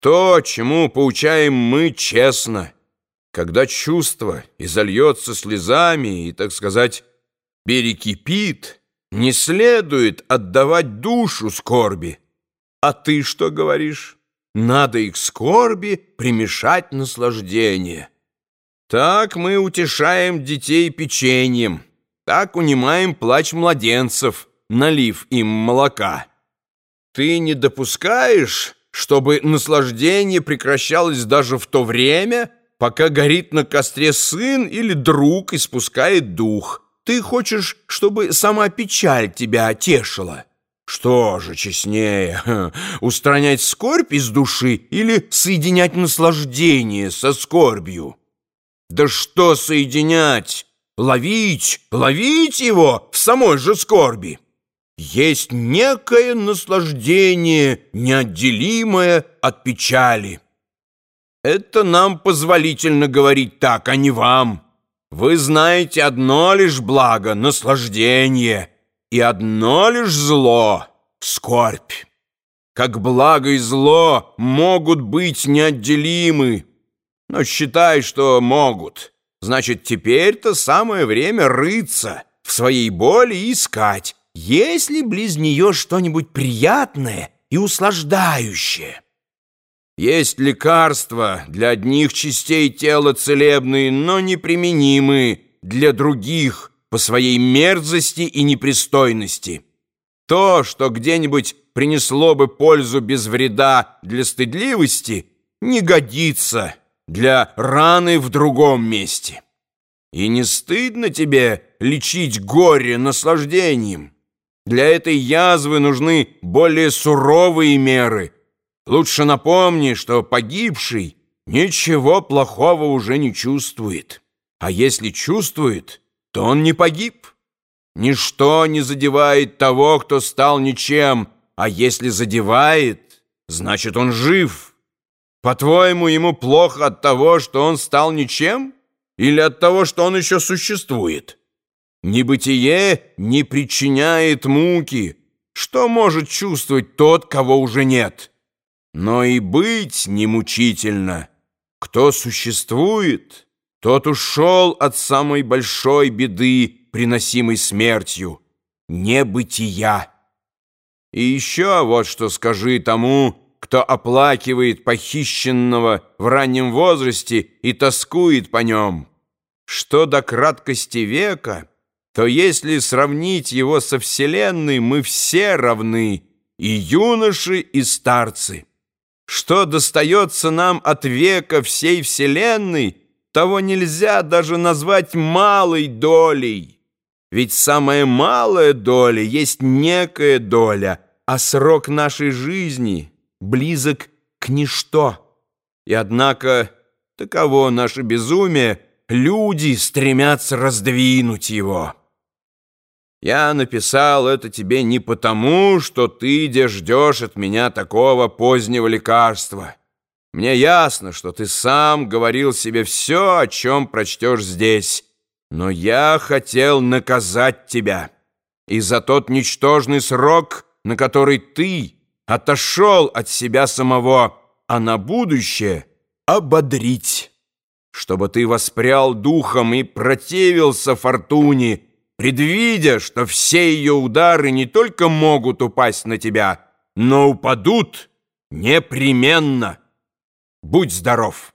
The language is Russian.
То, чему поучаем мы честно, когда чувство изольется слезами и, так сказать, перекипит, не следует отдавать душу скорби. А ты что говоришь? Надо их скорби примешать наслаждение. Так мы утешаем детей печеньем, так унимаем плач младенцев, налив им молока. Ты не допускаешь, чтобы наслаждение прекращалось даже в то время, пока горит на костре сын или друг испускает дух. Ты хочешь, чтобы сама печаль тебя отешила? Что же честнее, устранять скорбь из души или соединять наслаждение со скорбью? Да что соединять? Ловить, ловить его в самой же скорби. Есть некое наслаждение, неотделимое от печали. Это нам позволительно говорить так, а не вам. Вы знаете одно лишь благо — наслаждение — и одно лишь зло — скорбь. Как благо и зло могут быть неотделимы, но считай, что могут. Значит, теперь-то самое время рыться в своей боли искать, есть ли близ нее что-нибудь приятное и услаждающее. Есть лекарства для одних частей тела целебные, но неприменимые для других, по своей мерзости и непристойности. То, что где-нибудь принесло бы пользу без вреда для стыдливости, не годится для раны в другом месте. И не стыдно тебе лечить горе наслаждением? Для этой язвы нужны более суровые меры. Лучше напомни, что погибший ничего плохого уже не чувствует. А если чувствует, то он не погиб. Ничто не задевает того, кто стал ничем, а если задевает, значит, он жив. По-твоему, ему плохо от того, что он стал ничем, или от того, что он еще существует? Небытие не причиняет муки. Что может чувствовать тот, кого уже нет? Но и быть не мучительно. Кто существует... Тот ушел от самой большой беды, приносимой смертью, небытия. И еще вот что скажи тому, кто оплакивает похищенного в раннем возрасте и тоскует по нем. Что до краткости века, то если сравнить его со Вселенной, мы все равны, и юноши, и старцы. Что достается нам от века всей Вселенной — того нельзя даже назвать малой долей. Ведь самая малая доля есть некая доля, а срок нашей жизни близок к ничто. И однако таково наше безумие, люди стремятся раздвинуть его. Я написал это тебе не потому, что ты ждешь от меня такого позднего лекарства. Мне ясно, что ты сам говорил себе все, о чем прочтешь здесь, но я хотел наказать тебя. И за тот ничтожный срок, на который ты отошел от себя самого, а на будущее ободрить, чтобы ты воспрял духом и противился фортуне, предвидя, что все ее удары не только могут упасть на тебя, но упадут непременно. Будь здоров!